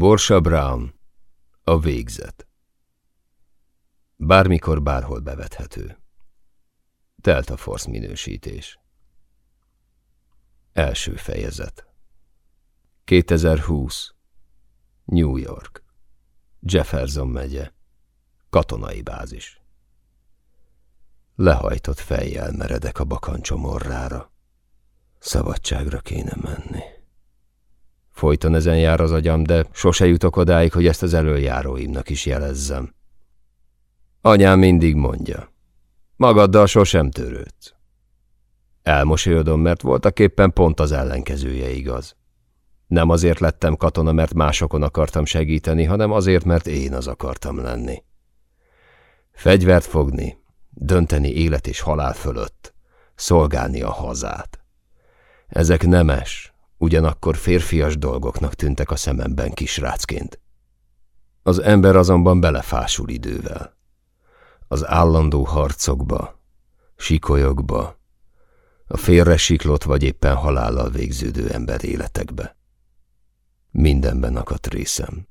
Borsa Brown, a végzet. Bármikor bárhol bevethető. Telt a force minősítés. Első fejezet. 2020. New York. Jefferson megye. Katonai bázis. Lehajtott fejjel meredek a bakancsomorrára. Szabadságra kéne menni. Folyton ezen jár az agyam, de sose jutok odáig, hogy ezt az előjáróimnak is jelezzem. Anyám mindig mondja, magaddal sosem törődsz. Elmosolyodom, mert voltak éppen pont az ellenkezője igaz. Nem azért lettem katona, mert másokon akartam segíteni, hanem azért, mert én az akartam lenni. Fegyvert fogni, dönteni élet és halál fölött, szolgálni a hazát. Ezek nemes, ugyanakkor férfias dolgoknak tűntek a szememben kisrácként. Az ember azonban belefásul idővel. Az állandó harcokba, sikolyokba, a félre siklott vagy éppen halállal végződő ember életekbe. Mindenben akadt részem.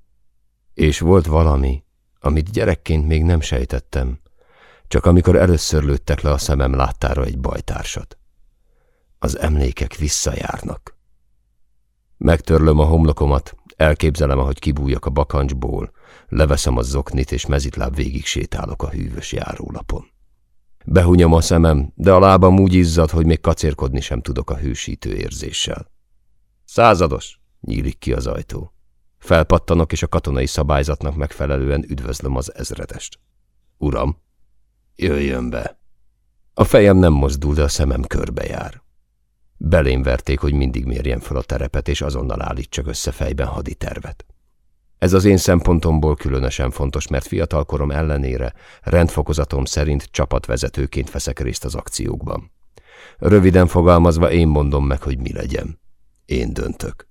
És volt valami, amit gyerekként még nem sejtettem, csak amikor először lőttek le a szemem láttára egy bajtársat. Az emlékek visszajárnak. Megtörlöm a homlokomat, elképzelem, ahogy kibújjak a bakancsból, leveszem a zoknit, és mezitláb végig sétálok a hűvös járólapon. Behunyom a szemem, de a lábam úgy izzad, hogy még kacérkodni sem tudok a hősítő érzéssel. Százados! Nyílik ki az ajtó. Felpattanok, és a katonai szabályzatnak megfelelően üdvözlöm az ezredest. Uram! Jöjjön be! A fejem nem mozdul, de a szemem körbe jár. Belém verték, hogy mindig mérjem fel a terepet, és azonnal állítsak össze fejben haditervet. Ez az én szempontomból különösen fontos, mert fiatalkorom ellenére rendfokozatom szerint csapatvezetőként veszek részt az akciókban. Röviden fogalmazva én mondom meg, hogy mi legyen. Én döntök.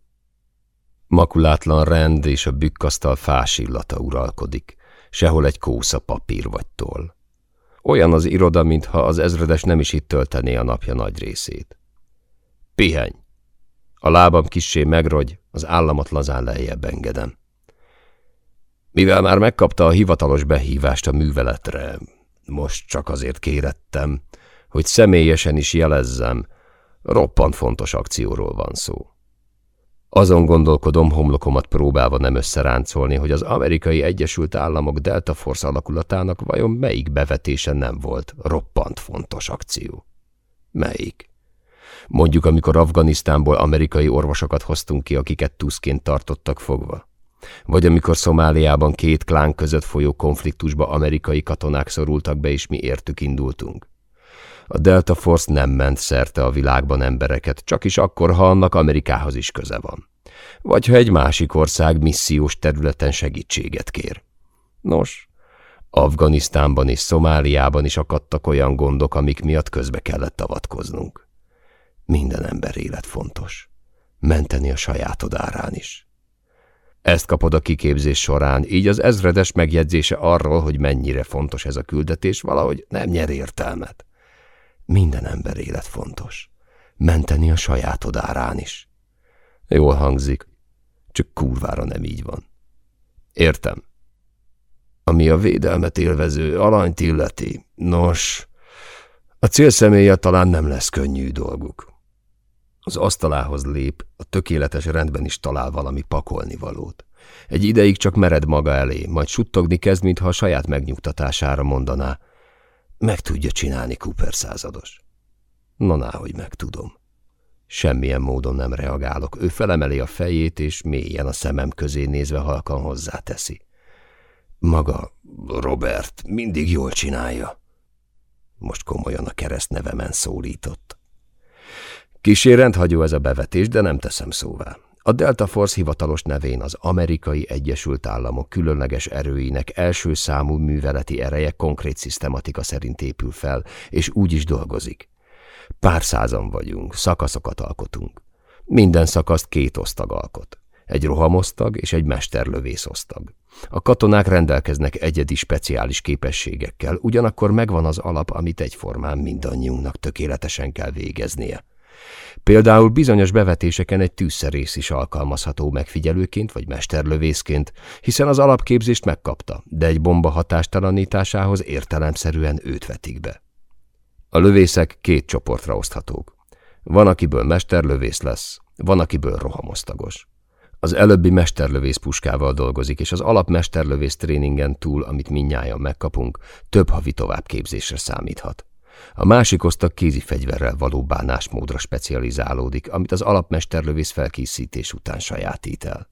Makulátlan rend és a bükkasztal fás illata uralkodik, sehol egy kósza papír vagy toll. Olyan az iroda, mintha az ezredes nem is itt töltené a napja nagy részét. Pihenj! A lábam kissé megrogy, az államat lazán lejjebb engedem. Mivel már megkapta a hivatalos behívást a műveletre, most csak azért kérettem, hogy személyesen is jelezzem, roppant fontos akcióról van szó. Azon gondolkodom, homlokomat próbálva nem összeráncolni, hogy az amerikai Egyesült Államok Delta Force alakulatának vajon melyik bevetése nem volt roppant fontos akció. Melyik? Mondjuk, amikor Afganisztánból amerikai orvosokat hoztunk ki, akiket tuszként tartottak fogva. Vagy amikor Szomáliában két klán között folyó konfliktusba amerikai katonák szorultak be, és mi értük indultunk. A Delta Force nem ment szerte a világban embereket, csak is akkor, ha annak Amerikához is köze van. Vagy ha egy másik ország missziós területen segítséget kér. Nos, Afganisztánban és Szomáliában is akadtak olyan gondok, amik miatt közbe kellett avatkoznunk. Minden ember élet fontos. Menteni a sajátod árán is. Ezt kapod a kiképzés során, így az ezredes megjegyzése arról, hogy mennyire fontos ez a küldetés, valahogy nem nyer értelmet. Minden ember élet fontos. Menteni a sajátod árán is. Jól hangzik, csak kurvára nem így van. Értem. Ami a védelmet élvező alanyt illeti, nos, a célszemélye talán nem lesz könnyű dolguk. Az asztalához lép, a tökéletes rendben is talál valami pakolni valót. Egy ideig csak mered maga elé, majd suttogni kezd, mintha a saját megnyugtatására mondaná. Meg tudja csinálni Cooper százados. Na, hogy meg tudom. Semmilyen módon nem reagálok. Ő felemeli a fejét, és mélyen a szemem közé nézve halkan hozzáteszi. Maga, Robert, mindig jól csinálja. Most komolyan a keresztnevemen szólított. Kisé rendhagyó ez a bevetés, de nem teszem szóvá. A Delta Force hivatalos nevén az Amerikai Egyesült Államok különleges erőinek első számú műveleti ereje konkrét szisztematika szerint épül fel, és úgy is dolgozik. Pár százan vagyunk, szakaszokat alkotunk. Minden szakaszt két osztag alkot. Egy rohamosztag és egy mesterlövészosztag. A katonák rendelkeznek egyedi speciális képességekkel, ugyanakkor megvan az alap, amit egyformán mindannyiunknak tökéletesen kell végeznie. Például bizonyos bevetéseken egy tűzszerész is alkalmazható megfigyelőként vagy mesterlövészként, hiszen az alapképzést megkapta, de egy bomba hatástalanításához értelemszerűen őt vetik be. A lövészek két csoportra oszthatók. Van, akiből mesterlövész lesz, van, akiből rohamosztagos. Az előbbi mesterlövész puskával dolgozik, és az alapmesterlövész tréningen túl, amit minnyáján megkapunk, több havi továbbképzésre számíthat. A másik osztag kézi fegyverrel való bánásmódra specializálódik, amit az alapmesterlövész felkészítés után sajátít el.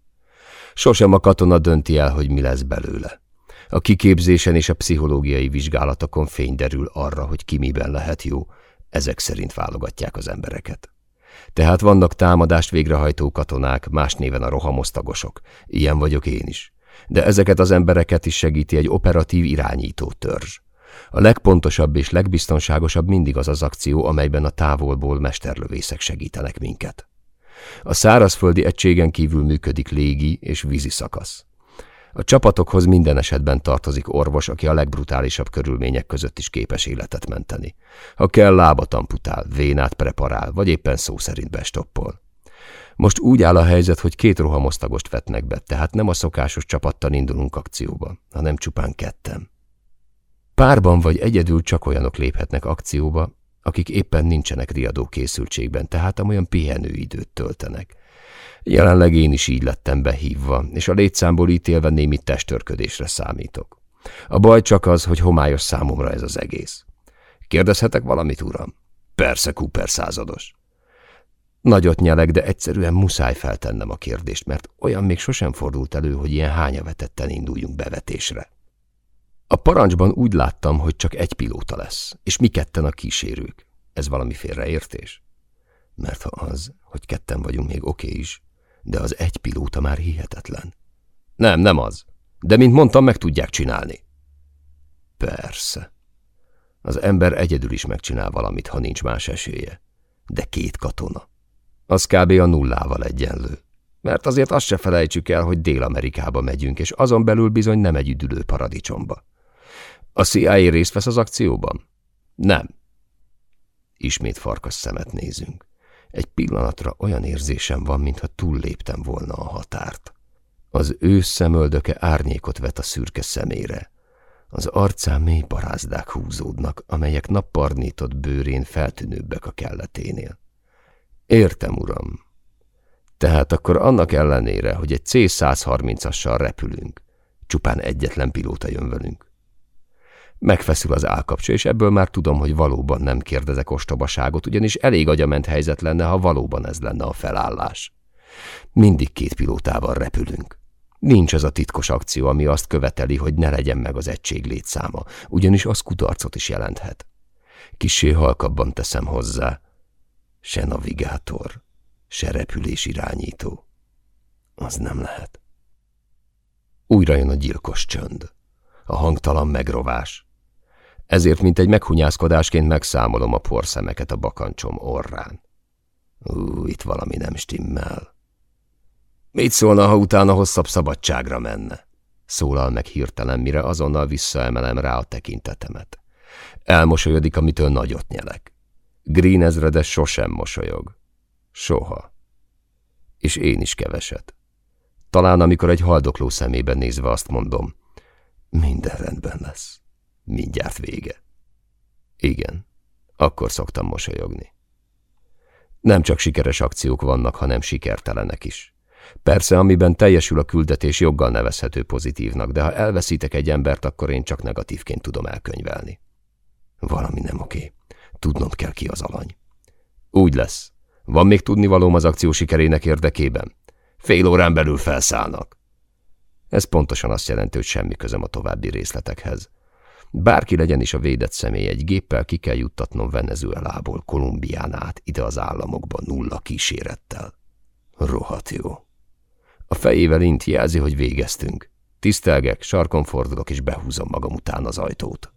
Sosem a katona dönti el, hogy mi lesz belőle. A kiképzésen és a pszichológiai vizsgálatokon fény derül arra, hogy ki miben lehet jó, ezek szerint válogatják az embereket. Tehát vannak támadást végrehajtó katonák, más néven a rohamosztagosok. Ilyen vagyok én is. De ezeket az embereket is segíti egy operatív irányító törzs. A legpontosabb és legbiztonságosabb mindig az az akció, amelyben a távolból mesterlövészek segítenek minket. A szárazföldi egységen kívül működik légi és vízi szakasz. A csapatokhoz minden esetben tartozik orvos, aki a legbrutálisabb körülmények között is képes életet menteni. Ha kell, lábat amputál, vénát preparál, vagy éppen szó szerint bestoppol. Most úgy áll a helyzet, hogy két rohamosztagost vetnek be, tehát nem a szokásos csapattal indulunk akcióba, hanem csupán ketten. Párban vagy egyedül csak olyanok léphetnek akcióba, akik éppen nincsenek riadó készültségben, tehát amolyan pihenőidőt töltenek. Jelenleg én is így lettem behívva, és a létszámból ítélve némi testörködésre számítok. A baj csak az, hogy homályos számomra ez az egész. Kérdezhetek valamit, uram? Persze, Cooper százados. Nagyot nyelek, de egyszerűen muszáj feltennem a kérdést, mert olyan még sosem fordult elő, hogy ilyen hányavetetten induljunk bevetésre. A parancsban úgy láttam, hogy csak egy pilóta lesz, és mi ketten a kísérők. Ez valami félreértés? Mert ha az, hogy ketten vagyunk még oké okay is, de az egy pilóta már hihetetlen. Nem, nem az. De, mint mondtam, meg tudják csinálni. Persze. Az ember egyedül is megcsinál valamit, ha nincs más esélye. De két katona. Az kb. a nullával egyenlő. Mert azért azt se felejtsük el, hogy Dél-Amerikába megyünk, és azon belül bizony nem egy üdülő paradicsomba. A CIA részt vesz az akcióban? Nem. Ismét farkas szemet nézünk. Egy pillanatra olyan érzésem van, mintha túlléptem volna a határt. Az ő szemöldöke árnyékot vet a szürke szemére. Az arcán mély parázdák húzódnak, amelyek napparnított bőrén feltűnőbbek a kelleténél. Értem, uram. Tehát akkor annak ellenére, hogy egy C-130-assal repülünk, csupán egyetlen pilóta jön velünk. Megfeszül az állkapcsa, és ebből már tudom, hogy valóban nem kérdezek ostobaságot, ugyanis elég agyament helyzet lenne, ha valóban ez lenne a felállás. Mindig két pilótával repülünk. Nincs az a titkos akció, ami azt követeli, hogy ne legyen meg az egység létszáma, ugyanis az kudarcot is jelenthet. Kissé halkabban teszem hozzá. Se navigátor, se repülés irányító. Az nem lehet. Újra jön a gyilkos csönd. A hangtalan megrovás. Ezért, mint egy meghunyászkodásként megszámolom a porszemeket a bakancsom orrán. Ú, itt valami nem stimmel. Mit szólna, ha utána hosszabb szabadságra menne? Szólal meg hirtelen, mire azonnal visszaemelem rá a tekintetemet. Elmosolyodik, amitől nagyot nyelek. Green ezredes sosem mosolyog. Soha. És én is keveset. Talán amikor egy haldokló szemében nézve azt mondom, minden rendben lesz. Mindjárt vége. Igen, akkor szoktam mosolyogni. Nem csak sikeres akciók vannak, hanem sikertelenek is. Persze, amiben teljesül a küldetés, joggal nevezhető pozitívnak, de ha elveszítek egy embert, akkor én csak negatívként tudom elkönyvelni. Valami nem oké. Tudnom kell ki az alany. Úgy lesz. Van még tudnivalóm az akció sikerének érdekében? Fél órán belül felszállnak. Ez pontosan azt jelenti, hogy semmi közöm a további részletekhez. Bárki legyen is a védett személy, egy géppel ki kell juttatnom Venezuelából Kolumbián át ide az államokba nulla kísérettel. Rohat jó. A fejével int jelzi, hogy végeztünk. Tisztelgek, sarkon fordulok és behúzom magam után az ajtót.